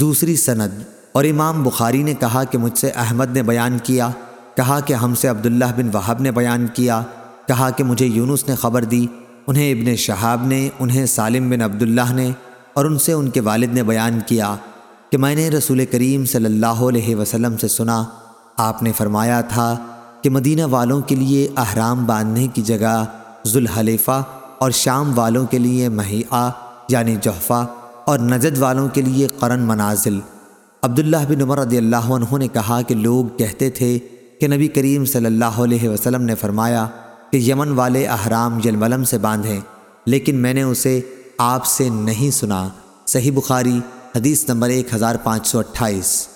دوسری سند۔ اور امام بخاری نے کہا کہ مجھ سے احمد نے بیان کیا، کہا کہ ہم سے عبداللہ بن وہب نے بیان کیا، کہا کہ مجھے یونس نے خبر دی، انہیں ابن شہاب نے، انہیں سالم بن عبداللہ نے، اور ان سے ان کے والد نے بیان کیا کہ میں نے رسول کریم صلی اللہ علیہ وسلم سے سنا، آپ نے فرمایا تھا کہ مدینہ والوں کے لیے احرام باندھنے کی جگہ ذوالحلیفہ اور شام والوں کے لیے مہیعہ یعنی جحفہ اور نجد والوں کے لیے قرن منازل۔ عبداللہ بن عمر رضی اللہ عنہ نے کہا کہ لوگ کہتے تھے کہ نبی کریم صلی اللہ علیہ وسلم نے فرمایا کہ یمن والے احرام یلملم سے باندھیں، لیکن میں نے اسے آپ سے نہیں سنا۔ صحیح بخاری، حدیث نمبر ایک ہزار پانچ سو اٹھائیس۔